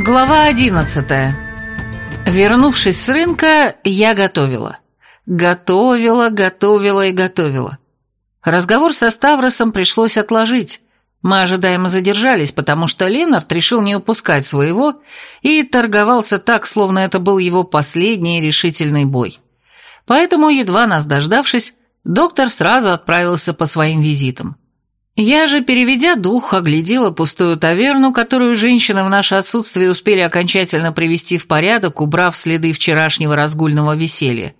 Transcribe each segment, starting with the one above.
Глава одиннадцатая. Вернувшись с рынка, я готовила. Готовила, готовила и готовила. Разговор со Ставросом пришлось отложить. Мы ожидаемо задержались, потому что Ленард решил не упускать своего и торговался так, словно это был его последний решительный бой. Поэтому, едва нас дождавшись, доктор сразу отправился по своим визитам. Я же, переведя дух, оглядела пустую таверну, которую женщины в наше отсутствие успели окончательно привести в порядок, убрав следы вчерашнего разгульного веселья.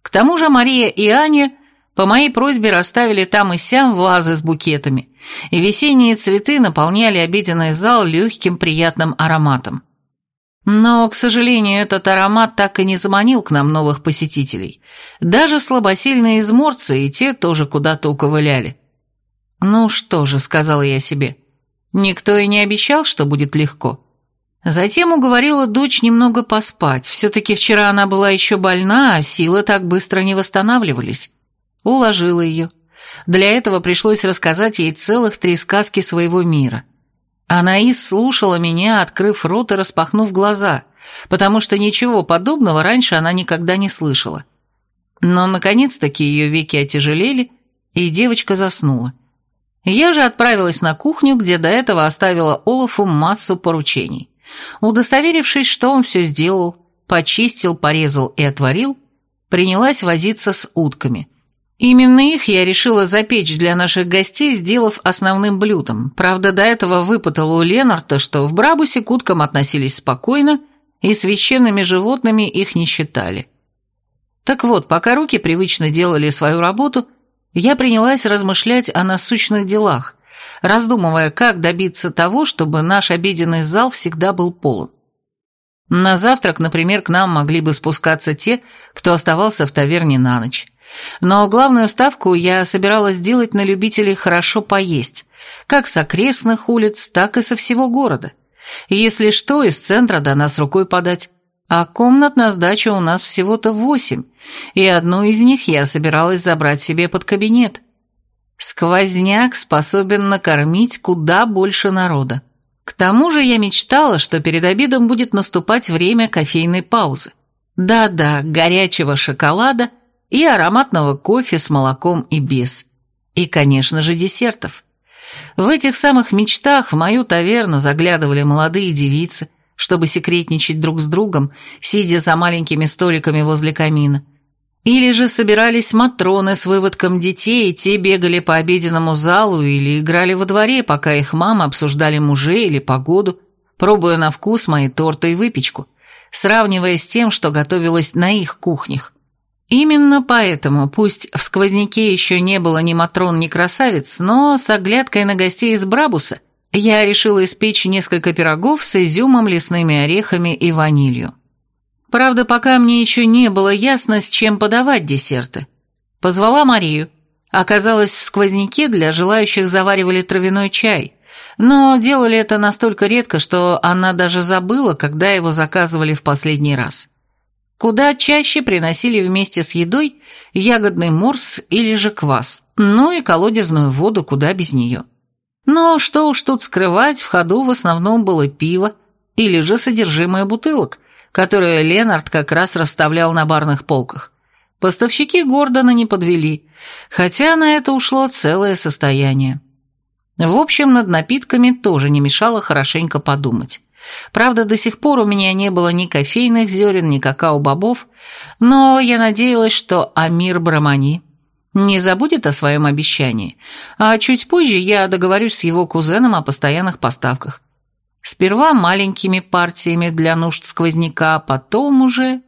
К тому же Мария и Аня по моей просьбе расставили там и сям вазы с букетами, и весенние цветы наполняли обеденный зал легким приятным ароматом. Но, к сожалению, этот аромат так и не заманил к нам новых посетителей. Даже слабосильные изморцы и те тоже куда-то уковыляли. «Ну что же», — сказала я себе, — «никто и не обещал, что будет легко». Затем уговорила дочь немного поспать. Все-таки вчера она была еще больна, а силы так быстро не восстанавливались. Уложила ее. Для этого пришлось рассказать ей целых три сказки своего мира. Анаис слушала меня, открыв рот и распахнув глаза, потому что ничего подобного раньше она никогда не слышала. Но, наконец-таки, ее веки отяжелели, и девочка заснула. Я же отправилась на кухню, где до этого оставила Олафу массу поручений. Удостоверившись, что он все сделал, почистил, порезал и отварил, принялась возиться с утками. Именно их я решила запечь для наших гостей, сделав основным блюдом. Правда, до этого выпытала у Ленарта, что в Брабусе к уткам относились спокойно, и священными животными их не считали. Так вот, пока руки привычно делали свою работу – я принялась размышлять о насущных делах, раздумывая, как добиться того, чтобы наш обеденный зал всегда был полон. На завтрак, например, к нам могли бы спускаться те, кто оставался в таверне на ночь. Но главную ставку я собиралась сделать на любителей хорошо поесть, как с окрестных улиц, так и со всего города. Если что, из центра до нас рукой подать. А комнат на сдачу у нас всего-то восемь, и одну из них я собиралась забрать себе под кабинет. Сквозняк способен накормить куда больше народа. К тому же я мечтала, что перед обедом будет наступать время кофейной паузы. Да-да, горячего шоколада и ароматного кофе с молоком и без. И, конечно же, десертов. В этих самых мечтах в мою таверну заглядывали молодые девицы, чтобы секретничать друг с другом, сидя за маленькими столиками возле камина. Или же собирались матроны с выводком детей, и те бегали по обеденному залу или играли во дворе, пока их мамы обсуждали мужей или погоду, пробуя на вкус мои торты и выпечку, сравнивая с тем, что готовилось на их кухнях. Именно поэтому, пусть в сквозняке еще не было ни матрон, ни красавиц, но с оглядкой на гостей из Брабуса я решила испечь несколько пирогов с изюмом, лесными орехами и ванилью. Правда, пока мне еще не было ясно, с чем подавать десерты. Позвала Марию. Оказалось, в сквозняке для желающих заваривали травяной чай, но делали это настолько редко, что она даже забыла, когда его заказывали в последний раз. Куда чаще приносили вместе с едой ягодный морс или же квас, ну и колодезную воду куда без нее. Но что уж тут скрывать, в ходу в основном было пиво или же содержимое бутылок, которое Ленард как раз расставлял на барных полках. Поставщики Гордона не подвели, хотя на это ушло целое состояние. В общем, над напитками тоже не мешало хорошенько подумать. Правда, до сих пор у меня не было ни кофейных зерен, ни какао-бобов, но я надеялась, что Амир Брамани не забудет о своем обещании, а чуть позже я договорюсь с его кузеном о постоянных поставках. Сперва маленькими партиями для нужд сквозняка, а потом уже...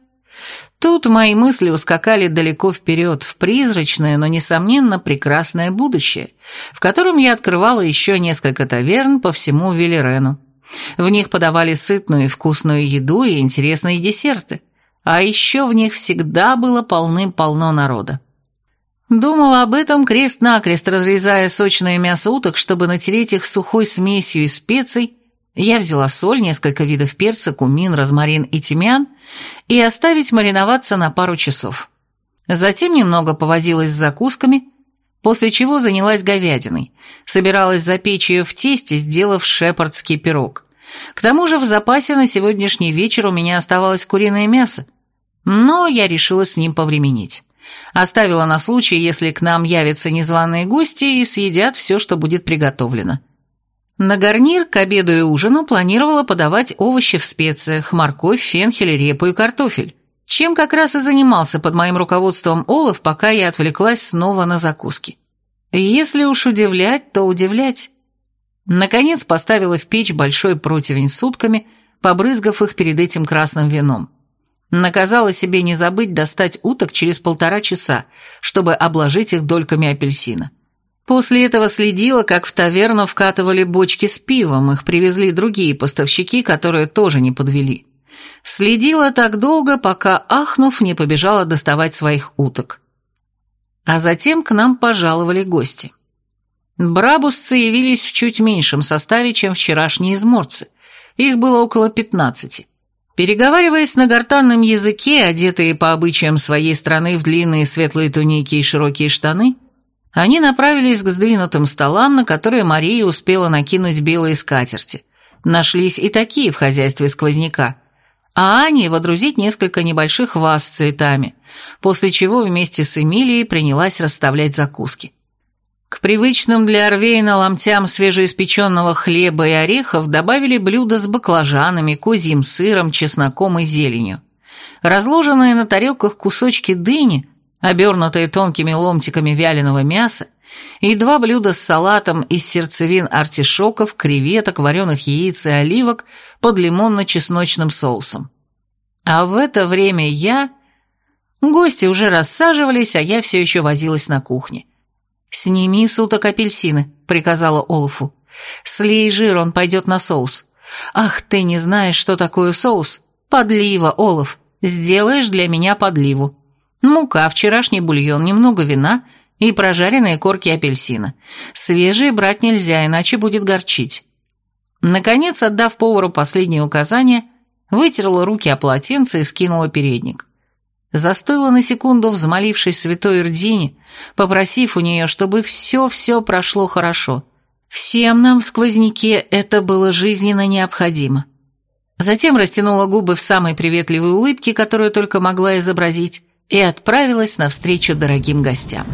Тут мои мысли ускакали далеко вперед, в призрачное, но, несомненно, прекрасное будущее, в котором я открывала еще несколько таверн по всему Велерену. В них подавали сытную и вкусную еду и интересные десерты, а еще в них всегда было полным-полно народа. Думала об этом крест-накрест, разрезая сочное мясо уток, чтобы натереть их сухой смесью из специй. Я взяла соль, несколько видов перца, кумин, розмарин и тимьян и оставить мариноваться на пару часов. Затем немного повозилась с закусками, после чего занялась говядиной. Собиралась запечь ее в тесте, сделав шепардский пирог. К тому же в запасе на сегодняшний вечер у меня оставалось куриное мясо, но я решила с ним повременить. Оставила на случай, если к нам явятся незваные гости и съедят все, что будет приготовлено. На гарнир к обеду и ужину планировала подавать овощи в специях, морковь, фенхель, репу и картофель, чем как раз и занимался под моим руководством Олаф, пока я отвлеклась снова на закуски. Если уж удивлять, то удивлять. Наконец поставила в печь большой противень с утками, побрызгав их перед этим красным вином. Наказала себе не забыть достать уток через полтора часа, чтобы обложить их дольками апельсина. После этого следила, как в таверну вкатывали бочки с пивом, их привезли другие поставщики, которые тоже не подвели. Следила так долго, пока, ахнув, не побежала доставать своих уток. А затем к нам пожаловали гости. Брабусцы явились в чуть меньшем составе, чем вчерашние изморцы. Их было около пятнадцати. Переговариваясь на гортанном языке, одетые по обычаям своей страны в длинные светлые туники и широкие штаны, они направились к сдвинутым столам, на которые Мария успела накинуть белые скатерти. Нашлись и такие в хозяйстве сквозняка. А Ане водрузить несколько небольших ваз с цветами, после чего вместе с Эмилией принялась расставлять закуски. К привычным для Орвейна ломтям свежеиспеченного хлеба и орехов добавили блюда с баклажанами, козьим сыром, чесноком и зеленью. Разложенные на тарелках кусочки дыни, обернутые тонкими ломтиками вяленого мяса, и два блюда с салатом из сердцевин артишоков, креветок, вареных яиц и оливок под лимонно-чесночным соусом. А в это время я... Гости уже рассаживались, а я все еще возилась на кухне. «Сними с уток апельсины», — приказала Олафу. «Слей жир, он пойдет на соус». «Ах, ты не знаешь, что такое соус? Подлива, Олаф. Сделаешь для меня подливу. Мука, вчерашний бульон, немного вина и прожаренные корки апельсина. Свежие брать нельзя, иначе будет горчить». Наконец, отдав повару последние указания, вытерла руки о полотенце и скинула передник. Застыла на секунду, взмолившись святой Ирдине, попросив у нее, чтобы все-все прошло хорошо. Всем нам в сквозняке это было жизненно необходимо. Затем растянула губы в самой приветливой улыбке, которую только могла изобразить, и отправилась навстречу дорогим гостям.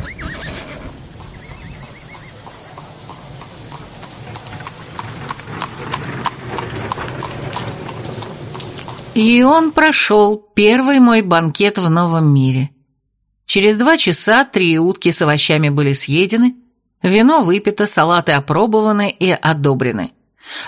И он прошел первый мой банкет в новом мире. Через два часа три утки с овощами были съедены, вино выпито, салаты опробованы и одобрены.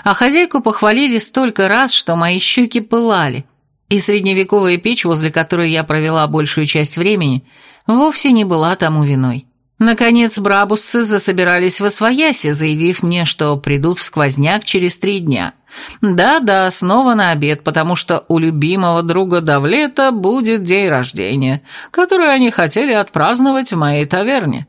А хозяйку похвалили столько раз, что мои щеки пылали, и средневековая печь, возле которой я провела большую часть времени, вовсе не была тому виной. Наконец брабусцы засобирались в Освояси, заявив мне, что придут в сквозняк через три дня – да-да, снова на обед, потому что у любимого друга Давлета будет день рождения, который они хотели отпраздновать в моей таверне.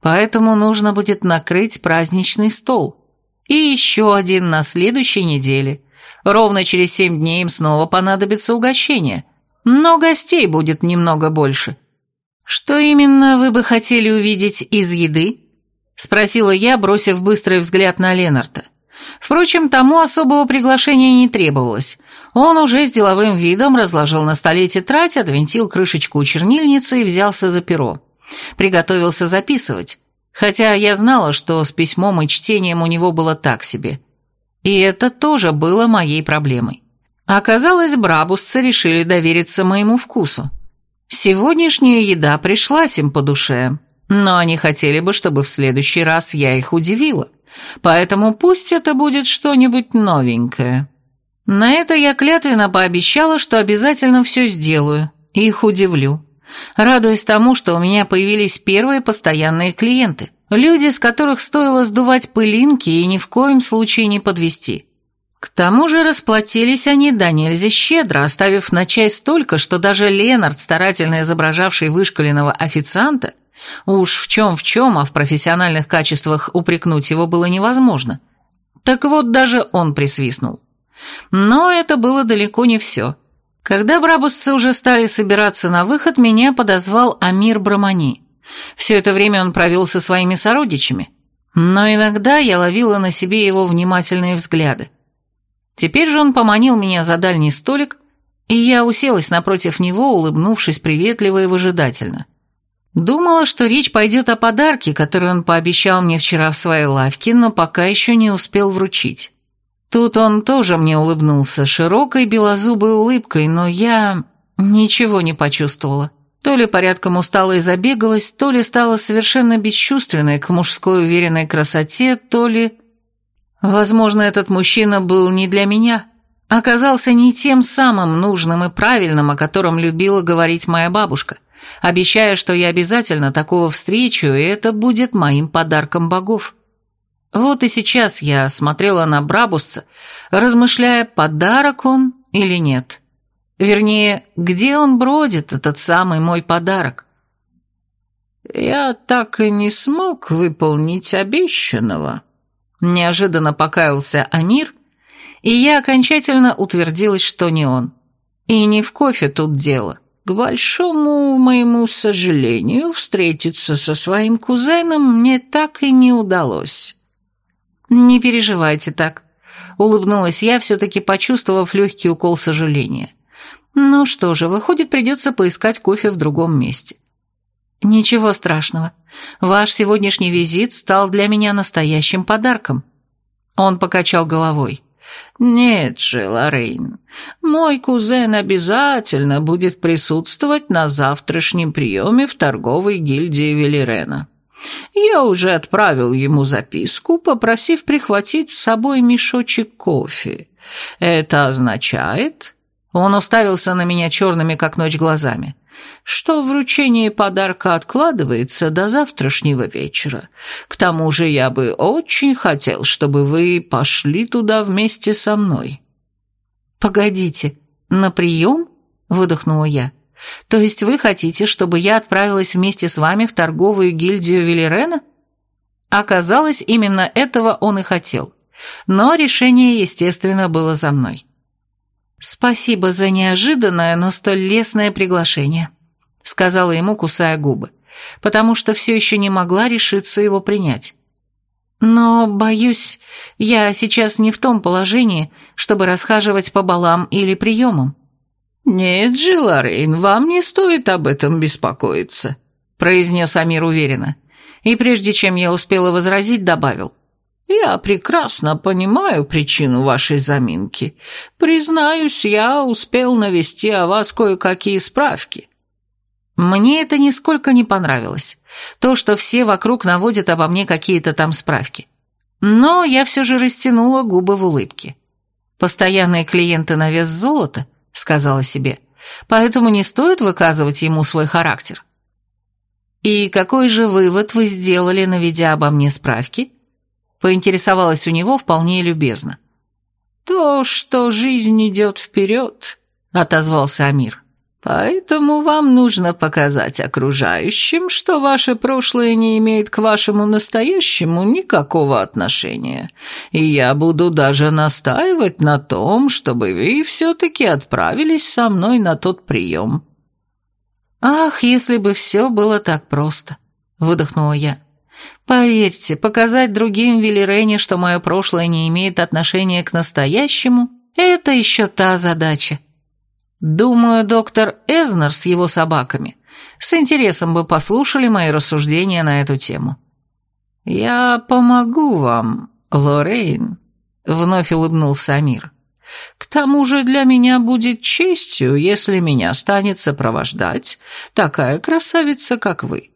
Поэтому нужно будет накрыть праздничный стол. И еще один на следующей неделе. Ровно через семь дней им снова понадобится угощение. Но гостей будет немного больше. Что именно вы бы хотели увидеть из еды? Спросила я, бросив быстрый взгляд на Ленарта. Впрочем, тому особого приглашения не требовалось. Он уже с деловым видом разложил на столе тетрадь, отвинтил крышечку у чернильницы и взялся за перо. Приготовился записывать, хотя я знала, что с письмом и чтением у него было так себе. И это тоже было моей проблемой. Оказалось, брабусцы решили довериться моему вкусу. Сегодняшняя еда пришлась им по душе, но они хотели бы, чтобы в следующий раз я их удивила. Поэтому пусть это будет что-нибудь новенькое. На это я клятвенно пообещала, что обязательно все сделаю, их удивлю. Радуясь тому, что у меня появились первые постоянные клиенты, люди, с которых стоило сдувать пылинки и ни в коем случае не подвести. К тому же расплатились они да нельзя щедро, оставив на чай столько, что даже Ленард, старательно изображавший вышкаленного официанта, Уж в чем в чем, а в профессиональных качествах упрекнуть его было невозможно. Так вот, даже он присвистнул. Но это было далеко не все. Когда брабусцы уже стали собираться на выход, меня подозвал Амир Брамани. Все это время он провел со своими сородичами, но иногда я ловила на себе его внимательные взгляды. Теперь же он поманил меня за дальний столик, и я уселась напротив него, улыбнувшись приветливо и выжидательно. Думала, что речь пойдет о подарке, который он пообещал мне вчера в своей лавке, но пока еще не успел вручить. Тут он тоже мне улыбнулся, широкой белозубой улыбкой, но я ничего не почувствовала. То ли порядком устала и забегалась, то ли стала совершенно бесчувственной к мужской уверенной красоте, то ли... Возможно, этот мужчина был не для меня, оказался не тем самым нужным и правильным, о котором любила говорить моя бабушка – обещая, что я обязательно такого встречу, и это будет моим подарком богов. Вот и сейчас я смотрела на Брабусца, размышляя, подарок он или нет. Вернее, где он бродит, этот самый мой подарок. «Я так и не смог выполнить обещанного», — неожиданно покаялся Амир, и я окончательно утвердилась, что не он. И не в кофе тут дело. К большому моему сожалению, встретиться со своим кузеном мне так и не удалось. Не переживайте так, улыбнулась я, все-таки почувствовав легкий укол сожаления. Ну что же, выходит, придется поискать кофе в другом месте. Ничего страшного. Ваш сегодняшний визит стал для меня настоящим подарком. Он покачал головой. «Нет же, Лоррейн, мой кузен обязательно будет присутствовать на завтрашнем приеме в торговой гильдии Велирена. Я уже отправил ему записку, попросив прихватить с собой мешочек кофе. Это означает...» Он уставился на меня черными, как ночь, глазами что вручение подарка откладывается до завтрашнего вечера. К тому же я бы очень хотел, чтобы вы пошли туда вместе со мной». «Погодите, на прием?» – выдохнула я. «То есть вы хотите, чтобы я отправилась вместе с вами в торговую гильдию Велерена?» Оказалось, именно этого он и хотел. Но решение, естественно, было за мной. «Спасибо за неожиданное, но столь лестное приглашение», — сказала ему, кусая губы, потому что все еще не могла решиться его принять. «Но, боюсь, я сейчас не в том положении, чтобы расхаживать по балам или приемам». «Нет же, Лоррейн, вам не стоит об этом беспокоиться», — произнес Амир уверенно. И прежде чем я успела возразить, добавил. Я прекрасно понимаю причину вашей заминки. Признаюсь, я успел навести о вас кое-какие справки». Мне это нисколько не понравилось. То, что все вокруг наводят обо мне какие-то там справки. Но я все же растянула губы в улыбке. «Постоянные клиенты на вес золота», — сказала себе, «поэтому не стоит выказывать ему свой характер». «И какой же вывод вы сделали, наведя обо мне справки?» Поинтересовалась у него вполне любезно. «То, что жизнь идет вперед», — отозвался Амир. «Поэтому вам нужно показать окружающим, что ваше прошлое не имеет к вашему настоящему никакого отношения, и я буду даже настаивать на том, чтобы вы все-таки отправились со мной на тот прием». «Ах, если бы все было так просто», — выдохнула я. Поверьте, показать другим Велирене, что мое прошлое не имеет отношения к настоящему, это еще та задача. Думаю, доктор Эзнер с его собаками с интересом бы послушали мои рассуждения на эту тему. «Я помогу вам, Лоррейн», — вновь улыбнулся Амир. «К тому же для меня будет честью, если меня станет сопровождать такая красавица, как вы.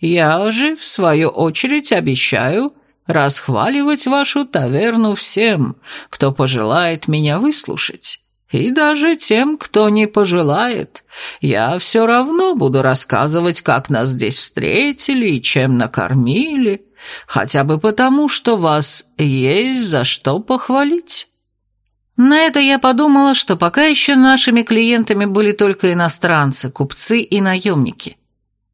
Я же, в свою очередь, обещаю расхваливать вашу таверну всем, кто пожелает меня выслушать. И даже тем, кто не пожелает, я все равно буду рассказывать, как нас здесь встретили и чем накормили, хотя бы потому, что вас есть за что похвалить». На это я подумала, что пока еще нашими клиентами были только иностранцы, купцы и наемники.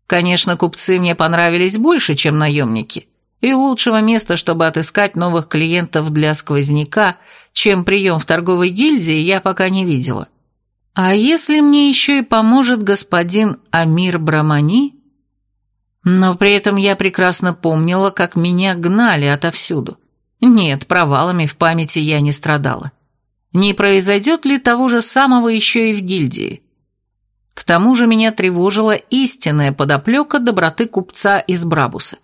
Конечно, купцы мне понравились больше, чем наемники, и лучшего места, чтобы отыскать новых клиентов для сквозняка, чем прием в торговой гильдии, я пока не видела. А если мне еще и поможет господин Амир Брамани? Но при этом я прекрасно помнила, как меня гнали отовсюду. Нет, провалами в памяти я не страдала. Не произойдет ли того же самого еще и в гильдии? К тому же меня тревожила истинная подоплека доброты купца из Брабуса.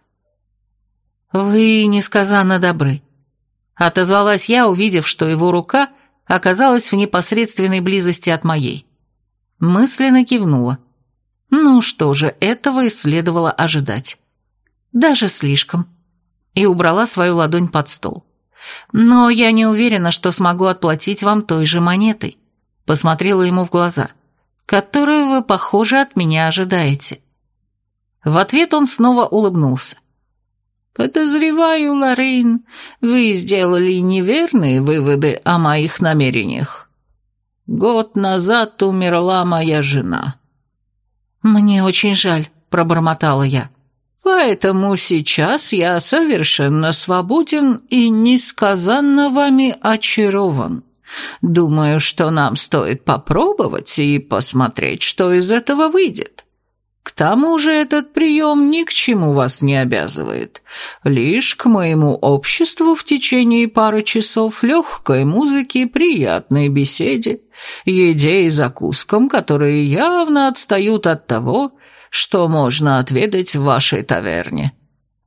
«Вы несказанно добры», — отозвалась я, увидев, что его рука оказалась в непосредственной близости от моей. Мысленно кивнула. Ну что же, этого и следовало ожидать. Даже слишком. И убрала свою ладонь под стол. Но я не уверена, что смогу отплатить вам той же монетой. Посмотрела ему в глаза. Которую вы, похоже, от меня ожидаете. В ответ он снова улыбнулся. «Подозреваю, Лорейн, вы сделали неверные выводы о моих намерениях. Год назад умерла моя жена». «Мне очень жаль», — пробормотала я. «Поэтому сейчас я совершенно свободен и несказанно вами очарован. Думаю, что нам стоит попробовать и посмотреть, что из этого выйдет». К тому же этот прием ни к чему вас не обязывает. Лишь к моему обществу в течение пары часов легкой музыки, приятной беседе, еде и закускам, которые явно отстают от того, что можно отведать в вашей таверне».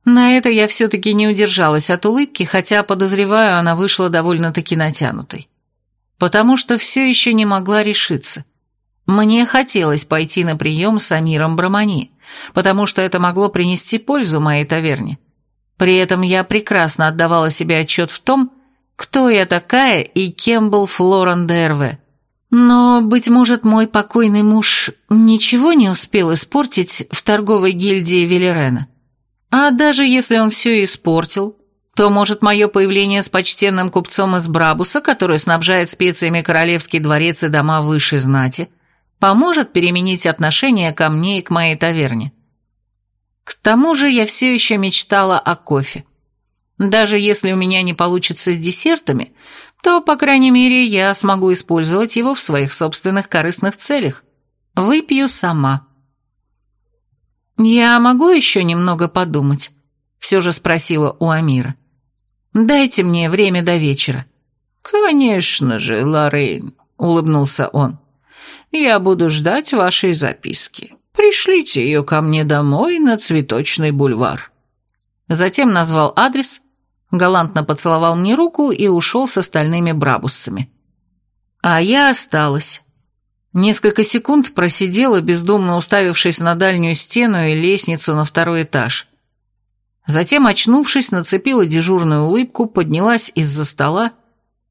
На это я все-таки не удержалась от улыбки, хотя, подозреваю, она вышла довольно-таки натянутой. Потому что все еще не могла решиться – мне хотелось пойти на прием с Амиром Брамани, потому что это могло принести пользу моей таверне. При этом я прекрасно отдавала себе отчет в том, кто я такая и кем был Флоран ДРВ. Но, быть может, мой покойный муж ничего не успел испортить в торговой гильдии Велерена. А даже если он все испортил, то, может, мое появление с почтенным купцом из Брабуса, который снабжает специями королевский дворец и дома высшей знати, поможет переменить отношение ко мне и к моей таверне. К тому же я все еще мечтала о кофе. Даже если у меня не получится с десертами, то, по крайней мере, я смогу использовать его в своих собственных корыстных целях. Выпью сама. «Я могу еще немного подумать?» — все же спросила у Амира. «Дайте мне время до вечера». «Конечно же, Лоррейн», — улыбнулся он. Я буду ждать вашей записки. Пришлите ее ко мне домой на Цветочный бульвар». Затем назвал адрес, галантно поцеловал мне руку и ушел с остальными брабусцами. А я осталась. Несколько секунд просидела, бездумно уставившись на дальнюю стену и лестницу на второй этаж. Затем, очнувшись, нацепила дежурную улыбку, поднялась из-за стола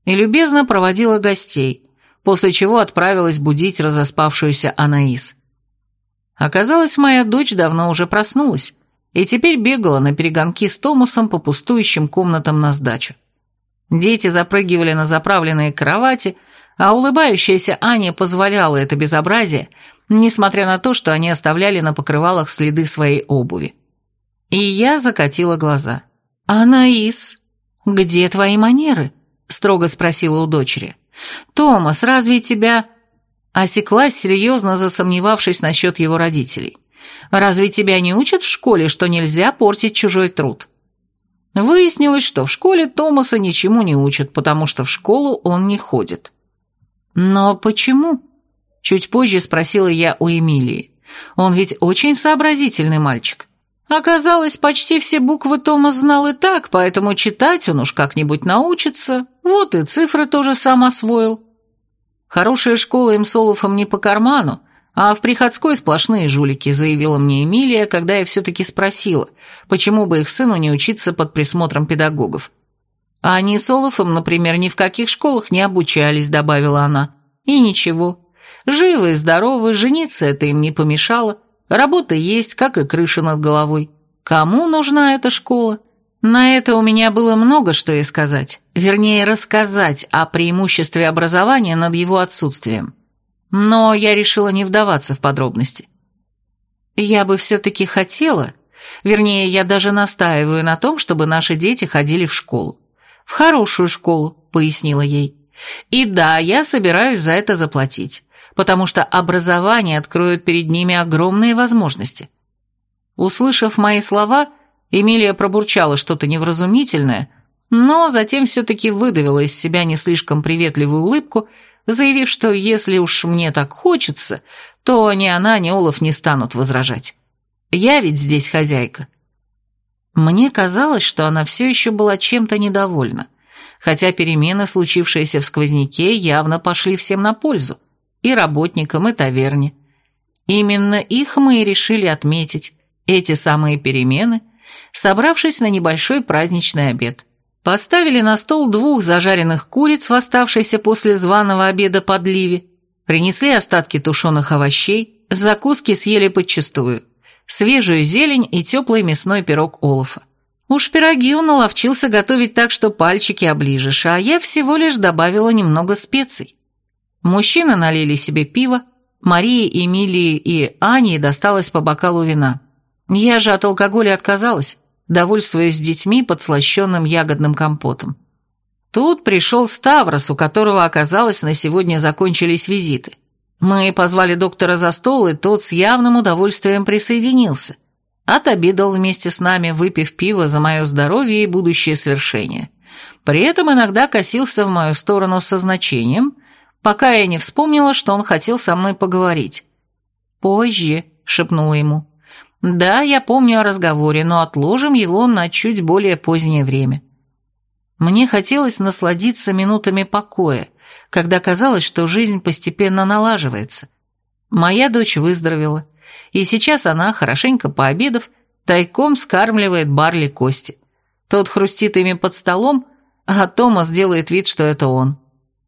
и любезно проводила гостей, после чего отправилась будить разоспавшуюся Анаис. Оказалось, моя дочь давно уже проснулась и теперь бегала на перегонки с Томасом по пустующим комнатам на сдачу. Дети запрыгивали на заправленные кровати, а улыбающаяся Аня позволяла это безобразие, несмотря на то, что они оставляли на покрывалах следы своей обуви. И я закатила глаза. «Анаис, где твои манеры?» – строго спросила у дочери. «Томас, разве тебя...» Осеклась, серьезно засомневавшись насчет его родителей. «Разве тебя не учат в школе, что нельзя портить чужой труд?» Выяснилось, что в школе Томаса ничему не учат, потому что в школу он не ходит. «Но почему?» Чуть позже спросила я у Эмилии. «Он ведь очень сообразительный мальчик». Оказалось, почти все буквы Томас знал и так, поэтому читать он уж как-нибудь научится. Вот и цифры тоже сам освоил. Хорошая школа им Солофом не по карману, а в приходской сплошные жулики, заявила мне Эмилия, когда я все-таки спросила, почему бы их сыну не учиться под присмотром педагогов. А они Солофом, например, ни в каких школах не обучались, добавила она. И ничего. Живы и здоровы, жениться это им не помешало. Работа есть, как и крыша над головой. Кому нужна эта школа? На это у меня было много что и сказать. Вернее, рассказать о преимуществе образования над его отсутствием. Но я решила не вдаваться в подробности. Я бы все-таки хотела, вернее, я даже настаиваю на том, чтобы наши дети ходили в школу. В хорошую школу, пояснила ей. И да, я собираюсь за это заплатить потому что образование откроет перед ними огромные возможности. Услышав мои слова, Эмилия пробурчала что-то невразумительное, но затем все-таки выдавила из себя не слишком приветливую улыбку, заявив, что если уж мне так хочется, то ни она, ни Олаф не станут возражать. Я ведь здесь хозяйка. Мне казалось, что она все еще была чем-то недовольна, хотя перемены, случившиеся в сквозняке, явно пошли всем на пользу, и работникам, и таверне. Именно их мы и решили отметить, эти самые перемены, собравшись на небольшой праздничный обед. Поставили на стол двух зажаренных куриц в после званого обеда подливе, принесли остатки тушеных овощей, закуски съели подчистую, свежую зелень и теплый мясной пирог Олафа. Уж пироги он наловчился готовить так, что пальчики оближешь, а я всего лишь добавила немного специй. Мужчины налили себе пиво, Марии, Эмилии и Ане досталось по бокалу вина. Я же от алкоголя отказалась, довольствуясь детьми подслащенным ягодным компотом. Тут пришел Ставрос, у которого, оказалось, на сегодня закончились визиты. Мы позвали доктора за стол, и тот с явным удовольствием присоединился. Отобедал вместе с нами, выпив пиво за мое здоровье и будущее свершение. При этом иногда косился в мою сторону со значением, пока я не вспомнила, что он хотел со мной поговорить. «Позже», — шепнула ему. Да, я помню о разговоре, но отложим его на чуть более позднее время. Мне хотелось насладиться минутами покоя, когда казалось, что жизнь постепенно налаживается. Моя дочь выздоровела, и сейчас она, хорошенько пообедав, тайком скармливает Барли кости. Тот хрустит ими под столом, а Томас делает вид, что это он.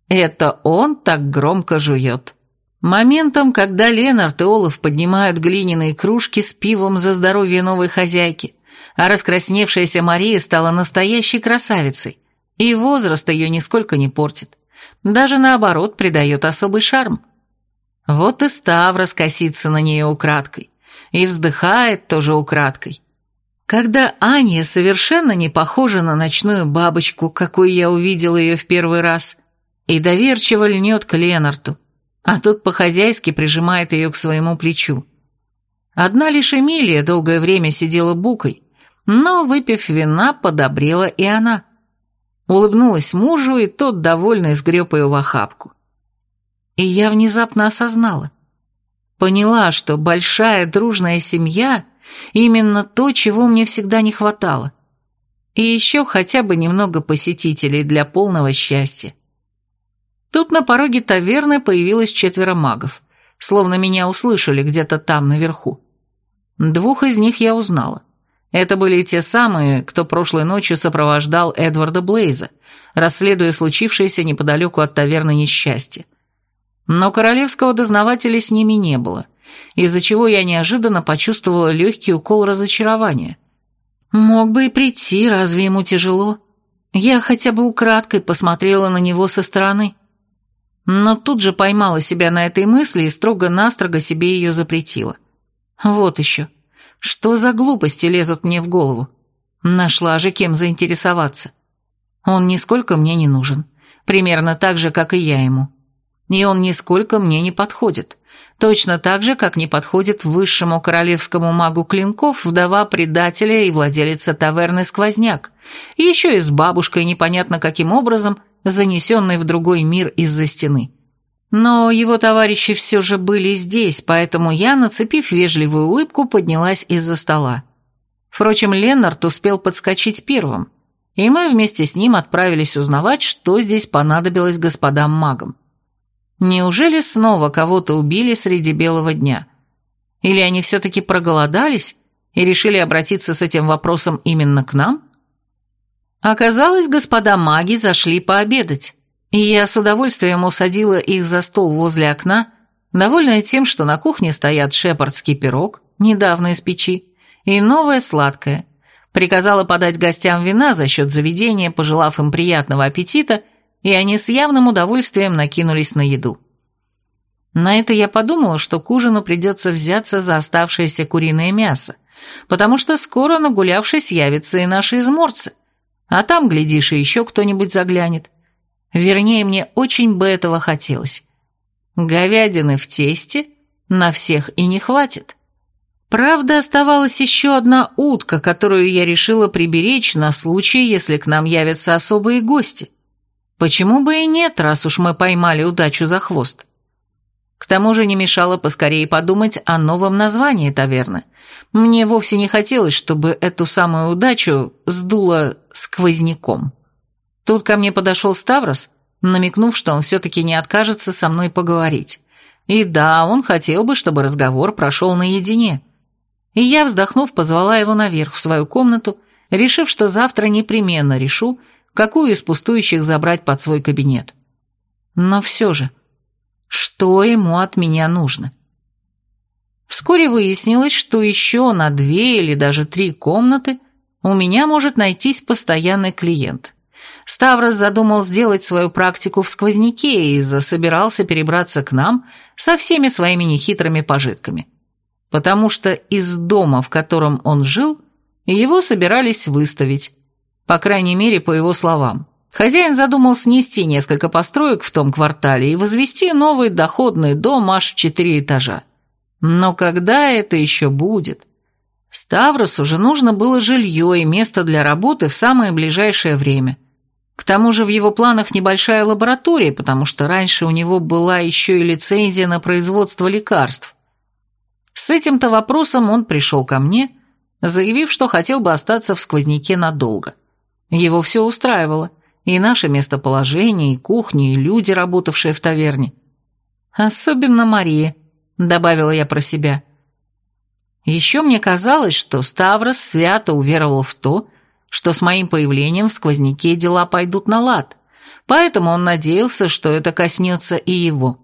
Это он так громко жует. Моментом, когда Ленард и Олаф поднимают глиняные кружки с пивом за здоровье новой хозяйки, а раскрасневшаяся Мария стала настоящей красавицей, и возраст ее нисколько не портит, даже наоборот придает особый шарм. Вот и Ставрос косится на нее украдкой, и вздыхает тоже украдкой. Когда Аня совершенно не похожа на ночную бабочку, какой я увидела ее в первый раз, и доверчиво льнет к Ленарту, а тот по-хозяйски прижимает ее к своему плечу. Одна лишь Эмилия долгое время сидела букой, но, выпив вина, подобрела и она. Улыбнулась мужу, и тот, довольный, сгреб ее в охапку. И я внезапно осознала. Поняла, что большая дружная семья – именно то, чего мне всегда не хватало. И еще хотя бы немного посетителей для полного счастья. Тут на пороге таверны появилось четверо магов, словно меня услышали где-то там наверху. Двух из них я узнала. Это были те самые, кто прошлой ночью сопровождал Эдварда Блейза, расследуя случившееся неподалеку от таверны несчастье. Но королевского дознавателя с ними не было, из-за чего я неожиданно почувствовала легкий укол разочарования. Мог бы и прийти, разве ему тяжело? Я хотя бы украдкой посмотрела на него со стороны но тут же поймала себя на этой мысли и строго-настрого себе ее запретила. Вот еще. Что за глупости лезут мне в голову? Нашла же кем заинтересоваться. Он нисколько мне не нужен. Примерно так же, как и я ему. И он нисколько мне не подходит. Точно так же, как не подходит высшему королевскому магу клинков вдова предателя и владелица таверны «Сквозняк», еще и с бабушкой непонятно каким образом занесенный в другой мир из-за стены. Но его товарищи все же были здесь, поэтому я, нацепив вежливую улыбку, поднялась из-за стола. Впрочем, Леннард успел подскочить первым, и мы вместе с ним отправились узнавать, что здесь понадобилось господам магам. Неужели снова кого-то убили среди белого дня? Или они все-таки проголодались и решили обратиться с этим вопросом именно к нам? Оказалось, господа маги зашли пообедать, и я с удовольствием усадила их за стол возле окна, довольная тем, что на кухне стоят шепардский пирог, недавно из печи, и новое сладкое. Приказала подать гостям вина за счет заведения, пожелав им приятного аппетита, и они с явным удовольствием накинулись на еду. На это я подумала, что к ужину придется взяться за оставшееся куриное мясо, потому что скоро, нагулявшись, явятся и наши изморцы – а там, глядишь, и еще кто-нибудь заглянет. Вернее, мне очень бы этого хотелось. Говядины в тесте на всех и не хватит. Правда, оставалась еще одна утка, которую я решила приберечь на случай, если к нам явятся особые гости. Почему бы и нет, раз уж мы поймали удачу за хвост? К тому же не мешало поскорее подумать о новом названии таверны. Мне вовсе не хотелось, чтобы эту самую удачу сдуло сквозняком. Тут ко мне подошел Ставрос, намекнув, что он все-таки не откажется со мной поговорить. И да, он хотел бы, чтобы разговор прошел наедине – и я, вздохнув, позвала его наверх в свою комнату, решив, что завтра непременно решу, какую из пустующих забрать под свой кабинет. Но все же, что ему от меня нужно? Вскоре выяснилось, что еще на две или даже три комнаты у меня может найтись постоянный клиент. Ставрос задумал сделать свою практику в сквозняке и засобирался перебраться к нам со всеми своими нехитрыми пожитками потому что из дома, в котором он жил, его собирались выставить, по крайней мере, по его словам. Хозяин задумал снести несколько построек в том квартале и возвести новый доходный дом аж в четыре этажа. Но когда это еще будет? Ставросу же нужно было жилье и место для работы в самое ближайшее время. К тому же в его планах небольшая лаборатория, потому что раньше у него была еще и лицензия на производство лекарств. С этим-то вопросом он пришел ко мне, заявив, что хотел бы остаться в сквозняке надолго. Его все устраивало, и наше местоположение, и кухня, и люди, работавшие в таверне. Особенно Мария, добавила я про себя. Еще мне казалось, что Ставрос свято уверовал в то, что с моим появлением в сквозняке дела пойдут на лад, поэтому он надеялся, что это коснется и его.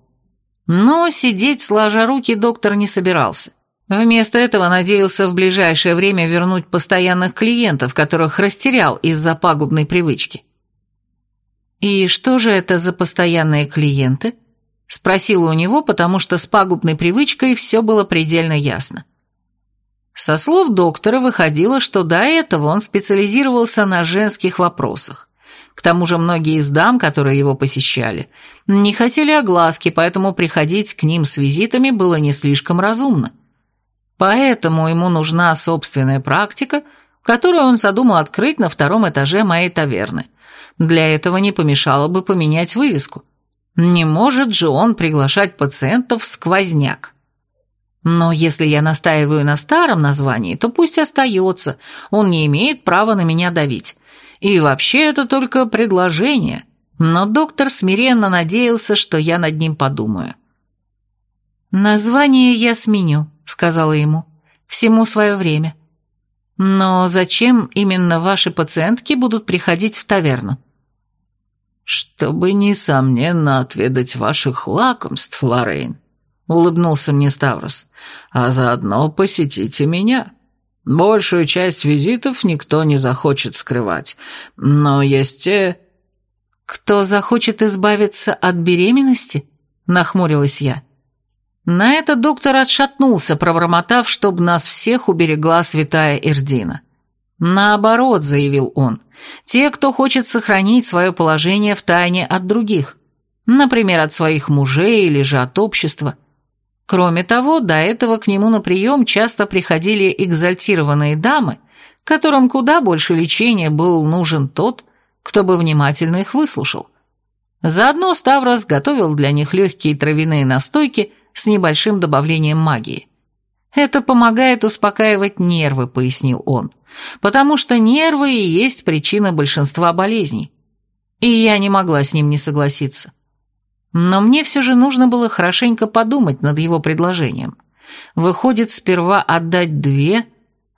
Но сидеть сложа руки доктор не собирался. Вместо этого надеялся в ближайшее время вернуть постоянных клиентов, которых растерял из-за пагубной привычки. «И что же это за постоянные клиенты?» Спросила у него, потому что с пагубной привычкой все было предельно ясно. Со слов доктора выходило, что до этого он специализировался на женских вопросах. К тому же многие из дам, которые его посещали, не хотели огласки, поэтому приходить к ним с визитами было не слишком разумно. Поэтому ему нужна собственная практика, которую он задумал открыть на втором этаже моей таверны. Для этого не помешало бы поменять вывеску. Не может же он приглашать пациентов в сквозняк. Но если я настаиваю на старом названии, то пусть остается, он не имеет права на меня давить. И вообще это только предложение, но доктор смиренно надеялся, что я над ним подумаю. «Название я сменю», — сказала ему. «Всему свое время. Но зачем именно ваши пациентки будут приходить в таверну?» «Чтобы, несомненно, отведать ваших лакомств, Лоррейн», — улыбнулся мне Ставрос, «а заодно посетите меня». Большую часть визитов никто не захочет скрывать, но есть те... «Кто захочет избавиться от беременности?» – нахмурилась я. На это доктор отшатнулся, пробормотав, чтобы нас всех уберегла святая Эрдина. «Наоборот», – заявил он, – «те, кто хочет сохранить свое положение в тайне от других, например, от своих мужей или же от общества». Кроме того, до этого к нему на прием часто приходили экзальтированные дамы, которым куда больше лечения был нужен тот, кто бы внимательно их выслушал. Заодно Ставрос готовил для них легкие травяные настойки с небольшим добавлением магии. «Это помогает успокаивать нервы», — пояснил он, «потому что нервы и есть причина большинства болезней». И я не могла с ним не согласиться. Но мне все же нужно было хорошенько подумать над его предложением. Выходит, сперва отдать две,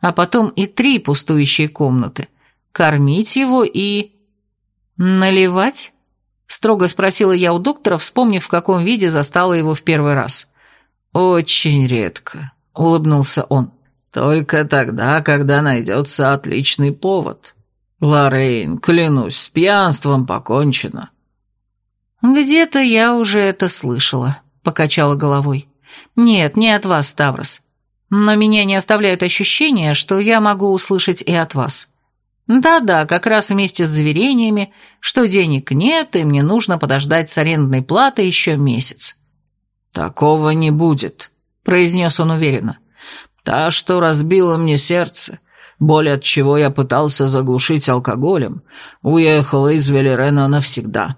а потом и три пустующие комнаты, кормить его и... «Наливать?» — строго спросила я у доктора, вспомнив, в каком виде застала его в первый раз. «Очень редко», — улыбнулся он. «Только тогда, когда найдется отличный повод. Лоррейн, клянусь, с пьянством покончено». «Где-то я уже это слышала», — покачала головой. «Нет, не от вас, Ставрос. Но меня не оставляет ощущение, что я могу услышать и от вас. Да-да, как раз вместе с заверениями, что денег нет, и мне нужно подождать с арендной платой еще месяц». «Такого не будет», — произнес он уверенно. Та, что разбила мне сердце, боль от чего я пытался заглушить алкоголем, уехала из Велерена навсегда.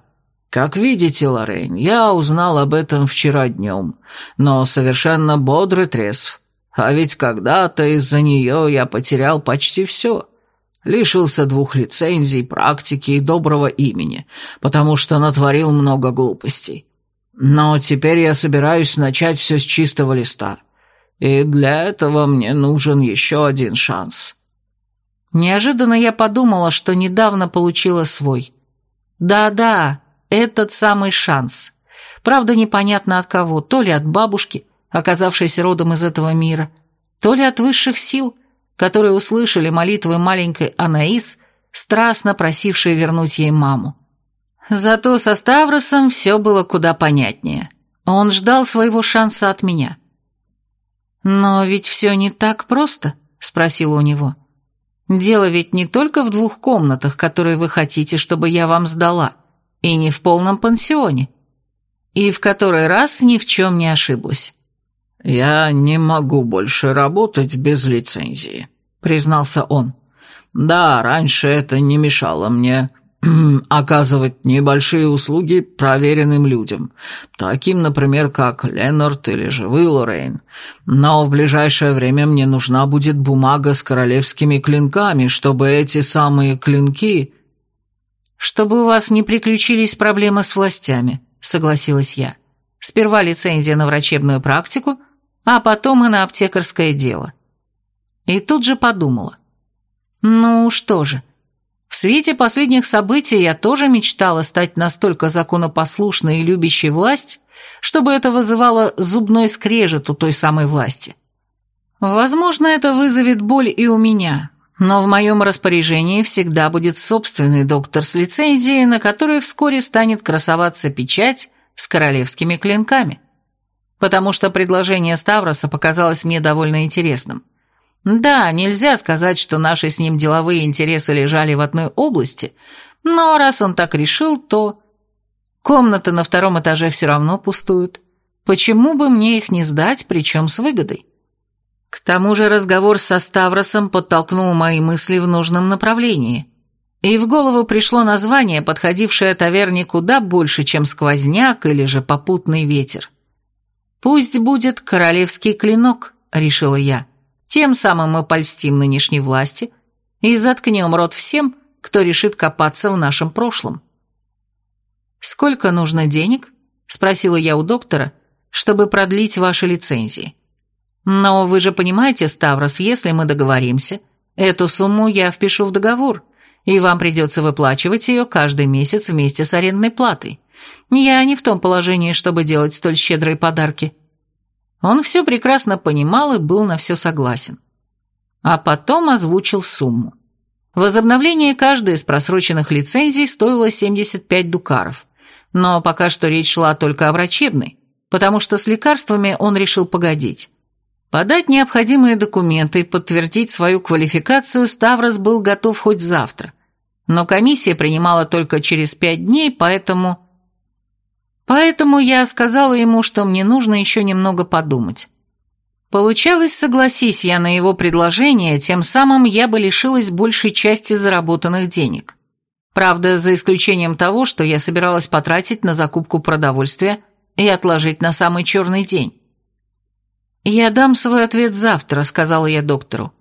Как видите, Лоррейн, я узнал об этом вчера днем, но совершенно бодрый трезв. А ведь когда-то из-за нее я потерял почти все. Лишился двух лицензий, практики и доброго имени, потому что натворил много глупостей. Но теперь я собираюсь начать все с чистого листа. И для этого мне нужен еще один шанс. Неожиданно я подумала, что недавно получила свой. Да-да, этот самый шанс. Правда, непонятно от кого, то ли от бабушки, оказавшейся родом из этого мира, то ли от высших сил, которые услышали молитвы маленькой Анаис, страстно просившей вернуть ей маму. Зато со Ставросом все было куда понятнее. Он ждал своего шанса от меня. «Но ведь все не так просто», — спросила у него. «Дело ведь не только в двух комнатах, которые вы хотите, чтобы я вам сдала, и не в полном пансионе». И в который раз ни в чем не ошиблась. «Я не могу больше работать без лицензии», — признался он. «Да, раньше это не мешало мне оказывать небольшие услуги проверенным людям, таким, например, как Леннард или же вы, Лоррейн. Но в ближайшее время мне нужна будет бумага с королевскими клинками, чтобы эти самые клинки...» «Чтобы у вас не приключились проблемы с властями», — согласилась я. «Сперва лицензия на врачебную практику, а потом и на аптекарское дело». И тут же подумала. «Ну что же...» В свете последних событий я тоже мечтала стать настолько законопослушной и любящей власть, чтобы это вызывало зубной скрежет у той самой власти. Возможно, это вызовет боль и у меня, но в моем распоряжении всегда будет собственный доктор с лицензией, на которой вскоре станет красоваться печать с королевскими клинками. Потому что предложение Ставроса показалось мне довольно интересным – да, нельзя сказать, что наши с ним деловые интересы лежали в одной области, но раз он так решил, то... Комнаты на втором этаже все равно пустуют. Почему бы мне их не сдать, причем с выгодой? К тому же разговор со Ставросом подтолкнул мои мысли в нужном направлении. И в голову пришло название, подходившее таверне куда больше, чем сквозняк или же попутный ветер. «Пусть будет королевский клинок», — решила я. Тем самым мы польстим нынешней власти и заткнем рот всем, кто решит копаться в нашем прошлом. «Сколько нужно денег?» – спросила я у доктора, чтобы продлить ваши лицензии. «Но вы же понимаете, Ставрос, если мы договоримся, эту сумму я впишу в договор, и вам придется выплачивать ее каждый месяц вместе с арендной платой. Я не в том положении, чтобы делать столь щедрые подарки». Он все прекрасно понимал и был на все согласен. А потом озвучил сумму. Возобновление каждой из просроченных лицензий стоило 75 дукаров, но пока что речь шла только о врачебной, потому что с лекарствами он решил погодить. Подать необходимые документы и подтвердить свою квалификацию Ставрос был готов хоть завтра, но комиссия принимала только через пять дней, поэтому Поэтому я сказала ему, что мне нужно еще немного подумать. Получалось, согласись я на его предложение, тем самым я бы лишилась большей части заработанных денег. Правда, за исключением того, что я собиралась потратить на закупку продовольствия и отложить на самый черный день. «Я дам свой ответ завтра», — сказала я доктору.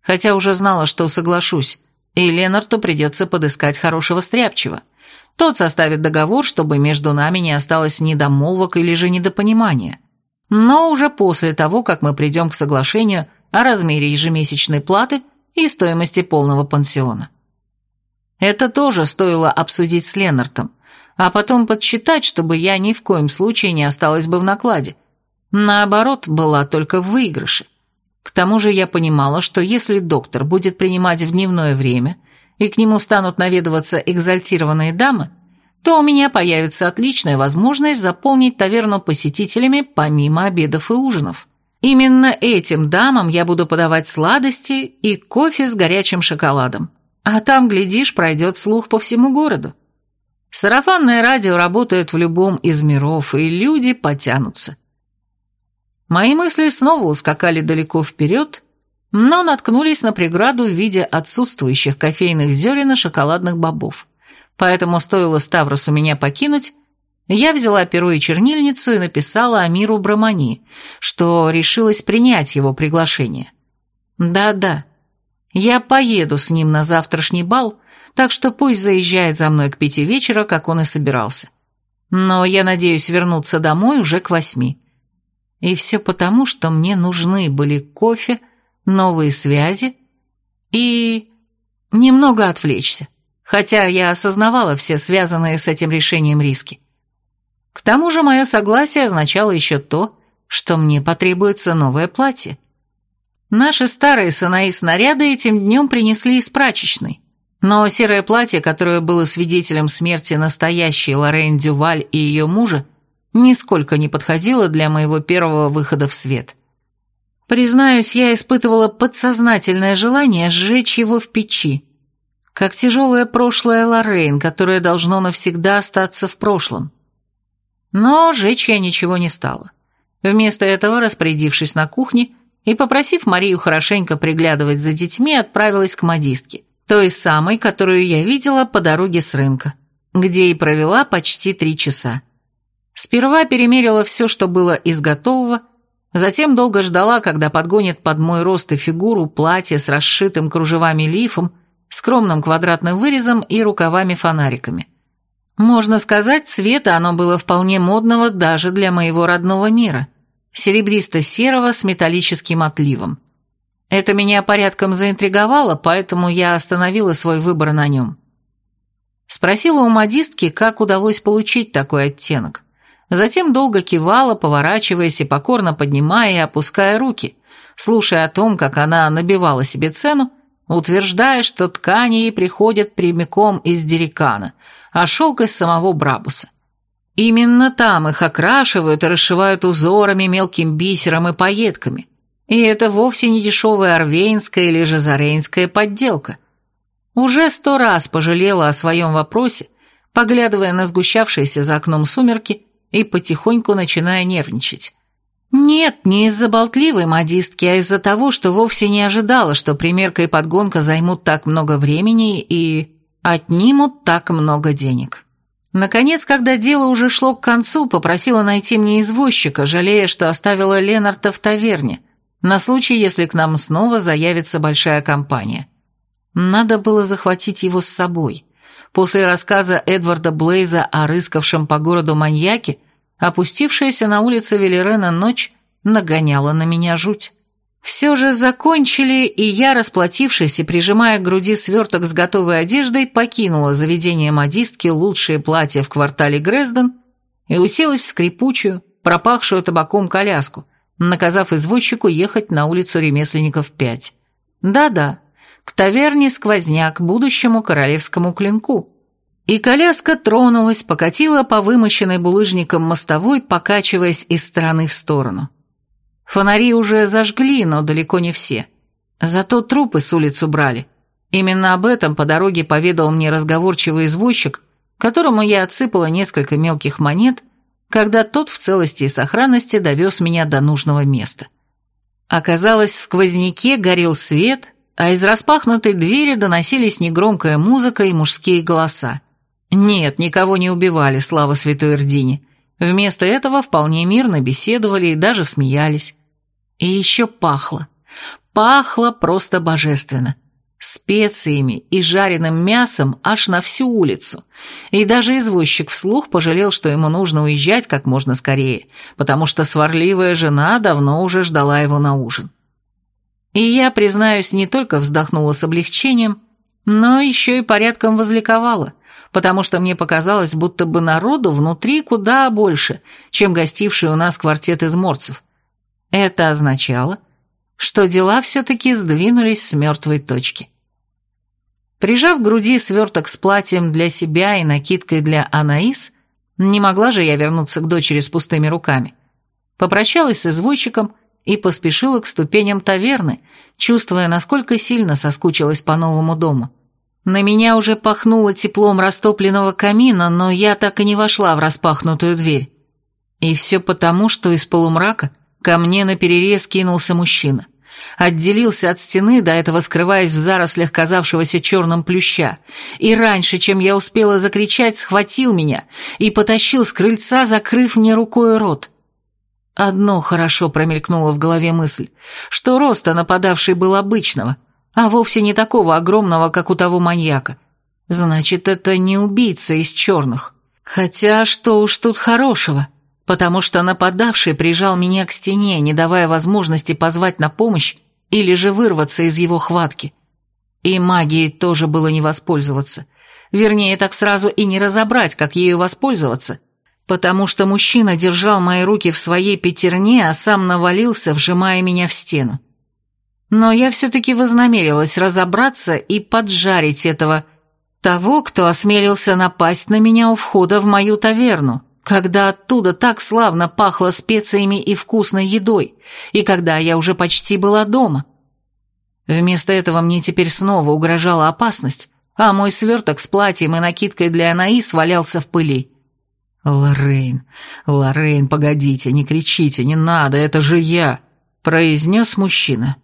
Хотя уже знала, что соглашусь, и Ленарту придется подыскать хорошего стряпчего. Тот составит договор, чтобы между нами не осталось недомолвок или же недопонимания. Но уже после того, как мы придем к соглашению о размере ежемесячной платы и стоимости полного пансиона. Это тоже стоило обсудить с Ленартом, а потом подсчитать, чтобы я ни в коем случае не осталась бы в накладе. Наоборот, была только в выигрыше. К тому же я понимала, что если доктор будет принимать в дневное время – и к нему станут наведываться экзальтированные дамы, то у меня появится отличная возможность заполнить таверну посетителями помимо обедов и ужинов. Именно этим дамам я буду подавать сладости и кофе с горячим шоколадом. А там, глядишь, пройдет слух по всему городу. Сарафанное радио работает в любом из миров, и люди потянутся. Мои мысли снова ускакали далеко вперед, но наткнулись на преграду в виде отсутствующих кофейных зерен и шоколадных бобов. Поэтому стоило Ставросу меня покинуть, я взяла перо и чернильницу и написала Амиру Брамани, что решилась принять его приглашение. Да-да, я поеду с ним на завтрашний бал, так что пусть заезжает за мной к пяти вечера, как он и собирался. Но я надеюсь вернуться домой уже к восьми. И все потому, что мне нужны были кофе, новые связи и немного отвлечься, хотя я осознавала все связанные с этим решением риски. К тому же мое согласие означало еще то, что мне потребуется новое платье. Наши старые сынаи снаряды этим днем принесли из прачечной, но серое платье, которое было свидетелем смерти настоящей Лоррейн Дюваль и ее мужа, нисколько не подходило для моего первого выхода в свет. Признаюсь, я испытывала подсознательное желание сжечь его в печи, как тяжелое прошлое Лоррейн, которое должно навсегда остаться в прошлом. Но жечь я ничего не стала. Вместо этого, распорядившись на кухне и попросив Марию хорошенько приглядывать за детьми, отправилась к модистке, той самой, которую я видела по дороге с рынка, где и провела почти три часа. Сперва перемерила все, что было из готового, затем долго ждала, когда подгонит под мой рост и фигуру платье с расшитым кружевами лифом, скромным квадратным вырезом и рукавами-фонариками. Можно сказать, цвета оно было вполне модного даже для моего родного мира. Серебристо-серого с металлическим отливом. Это меня порядком заинтриговало, поэтому я остановила свой выбор на нем. Спросила у модистки, как удалось получить такой оттенок. Затем долго кивала, поворачиваясь и покорно поднимая и опуская руки, слушая о том, как она набивала себе цену, утверждая, что ткани ей приходят прямиком из Дерикана – а шелк из самого Брабуса. Именно там их окрашивают и расшивают узорами, мелким бисером и пайетками. И это вовсе не дешевая арвейнская или жазарейнская подделка. Уже сто раз пожалела о своем вопросе, поглядывая на сгущавшиеся за окном сумерки и потихоньку начиная нервничать. Нет, не из-за болтливой модистки, а из-за того, что вовсе не ожидала, что примерка и подгонка займут так много времени и отнимут так много денег. Наконец, когда дело уже шло к концу, попросила найти мне извозчика, жалея, что оставила Ленарта в таверне, на случай, если к нам снова заявится большая компания. Надо было захватить его с собой. После рассказа Эдварда Блейза о рыскавшем по городу маньяке, опустившаяся на улице Велерена ночь нагоняла на меня жуть. Все же закончили, и я, расплатившись и прижимая к груди сверток с готовой одеждой, покинула заведение модистки «Лучшие платья в квартале Грезден» и уселась в скрипучую, пропахшую табаком коляску, наказав извозчику ехать на улицу ремесленников 5. Да-да, к таверне «Сквозняк», будущему королевскому клинку. И коляска тронулась, покатила по вымощенной булыжником мостовой, покачиваясь из стороны в сторону. Фонари уже зажгли, но далеко не все. Зато трупы с улиц убрали. Именно об этом по дороге поведал мне разговорчивый извозчик, которому я отсыпала несколько мелких монет, когда тот в целости и сохранности довез меня до нужного места. Оказалось, в сквозняке горел свет, а из распахнутой двери доносились негромкая музыка и мужские голоса. Нет, никого не убивали, слава святой Эрдине. Вместо этого вполне мирно беседовали и даже смеялись. И еще пахло. Пахло просто божественно. Специями и жареным мясом аж на всю улицу. И даже извозчик вслух пожалел, что ему нужно уезжать как можно скорее, потому что сварливая жена давно уже ждала его на ужин. И я, признаюсь, не только вздохнула с облегчением, но еще и порядком возликовала – потому что мне показалось, будто бы народу внутри куда больше, чем гостивший у нас квартет из морцев. Это означало, что дела все-таки сдвинулись с мертвой точки. Прижав к груди сверток с платьем для себя и накидкой для Анаис, не могла же я вернуться к дочери с пустыми руками. Попрощалась с извозчиком и поспешила к ступеням таверны, чувствуя, насколько сильно соскучилась по новому дому. На меня уже пахнуло теплом растопленного камина, но я так и не вошла в распахнутую дверь. И все потому, что из полумрака Ко мне на перерез кинулся мужчина. Отделился от стены, до этого скрываясь в зарослях казавшегося черным плюща, и раньше, чем я успела закричать, схватил меня и потащил с крыльца, закрыв мне рукой рот. Одно хорошо промелькнуло в голове мысль, что роста нападавший был обычного, а вовсе не такого огромного, как у того маньяка. Значит, это не убийца из черных. Хотя что уж тут хорошего, потому что нападавший прижал меня к стене, не давая возможности позвать на помощь или же вырваться из его хватки. И магией тоже было не воспользоваться. Вернее, так сразу и не разобрать, как ею воспользоваться, потому что мужчина держал мои руки в своей пятерне, а сам навалился, вжимая меня в стену. Но я все-таки вознамерилась разобраться и поджарить этого, того, кто осмелился напасть на меня у входа в мою таверну, когда оттуда так славно пахло специями и вкусной едой, и когда я уже почти была дома. Вместо этого мне теперь снова угрожала опасность, а мой сверток с платьем и накидкой для Анаис валялся в пыли. «Лоррейн, Лоррейн, погодите, не кричите, не надо, это же я», — произнес мужчина.